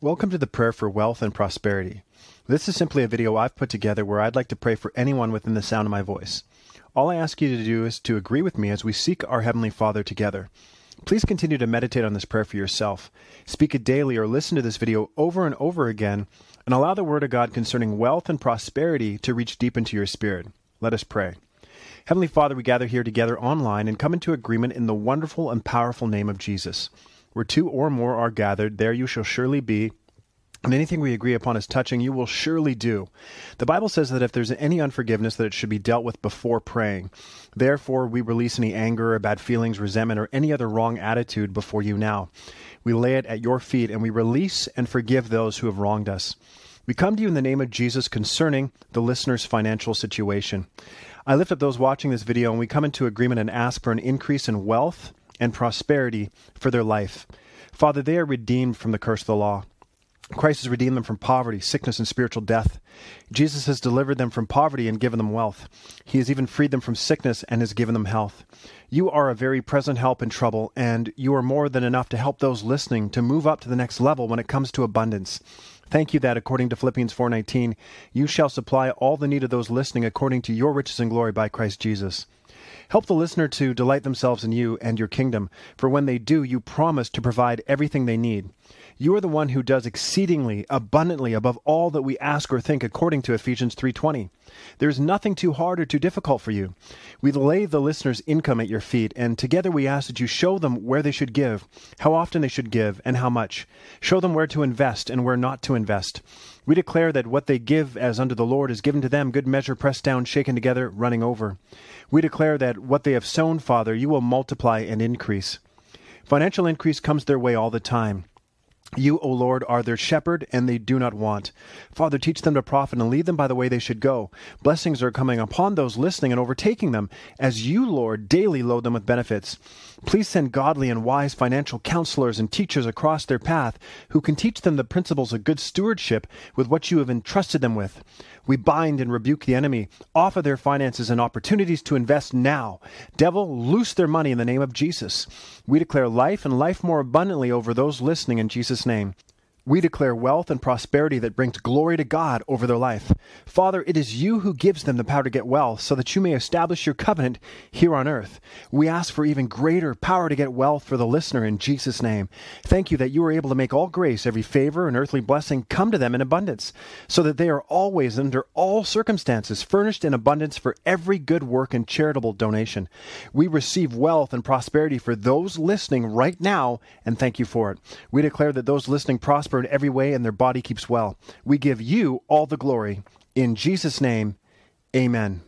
Welcome to the prayer for wealth and prosperity. This is simply a video I've put together where I'd like to pray for anyone within the sound of my voice. All I ask you to do is to agree with me as we seek our Heavenly Father together. Please continue to meditate on this prayer for yourself. Speak it daily or listen to this video over and over again and allow the Word of God concerning wealth and prosperity to reach deep into your spirit. Let us pray. Heavenly Father, we gather here together online and come into agreement in the wonderful and powerful name of Jesus. Where two or more are gathered, there you shall surely be. And anything we agree upon as touching, you will surely do. The Bible says that if there's any unforgiveness, that it should be dealt with before praying. Therefore, we release any anger or bad feelings, resentment, or any other wrong attitude before you now. We lay it at your feet, and we release and forgive those who have wronged us. We come to you in the name of Jesus concerning the listener's financial situation. I lift up those watching this video, and we come into agreement and ask for an increase in wealth and prosperity for their life. Father, they are redeemed from the curse of the law. Christ has redeemed them from poverty, sickness, and spiritual death. Jesus has delivered them from poverty and given them wealth. He has even freed them from sickness and has given them health. You are a very present help in trouble, and you are more than enough to help those listening to move up to the next level when it comes to abundance. Thank you that according to Philippians 4:19, you shall supply all the need of those listening according to your riches and glory by Christ Jesus. Help the listener to delight themselves in you and your kingdom, for when they do, you promise to provide everything they need. You are the one who does exceedingly abundantly above all that we ask or think according to Ephesians 3:20. There is nothing too hard or too difficult for you. We lay the listener's income at your feet and together we ask that you show them where they should give, how often they should give, and how much. Show them where to invest and where not to invest. We declare that what they give as unto the Lord is given to them, good measure pressed down, shaken together, running over. We declare that what they have sown, Father, you will multiply and increase. Financial increase comes their way all the time. You, O Lord, are their shepherd, and they do not want. Father, teach them to profit and lead them by the way they should go. Blessings are coming upon those listening and overtaking them, as you, Lord, daily load them with benefits. Please send godly and wise financial counselors and teachers across their path who can teach them the principles of good stewardship with what you have entrusted them with. We bind and rebuke the enemy. Offer their finances and opportunities to invest now. Devil, loose their money in the name of Jesus. We declare life and life more abundantly over those listening in Jesus' name. We declare wealth and prosperity that brings glory to God over their life. Father, it is you who gives them the power to get wealth so that you may establish your covenant here on earth. We ask for even greater power to get wealth for the listener in Jesus' name. Thank you that you are able to make all grace, every favor, and earthly blessing come to them in abundance, so that they are always, under all circumstances, furnished in abundance for every good work and charitable donation. We receive wealth and prosperity for those listening right now, and thank you for it. We declare that those listening prosper prosper in every way and their body keeps well. We give you all the glory. In Jesus' name, amen.